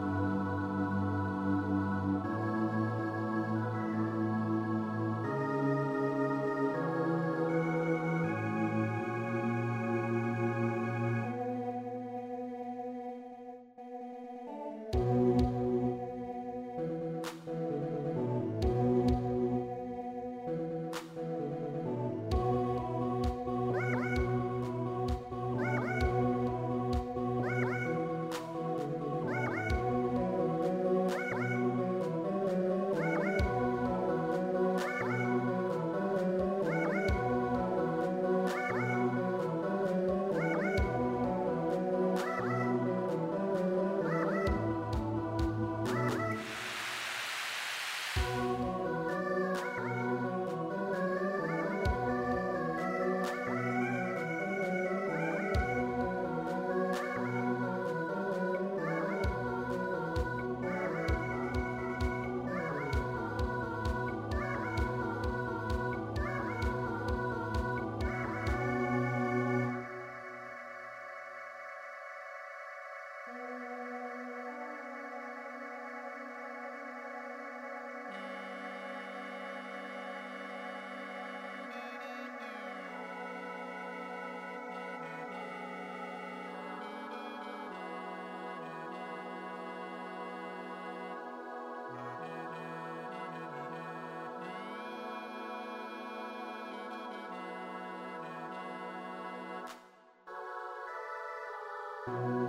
you thank mm -hmm. you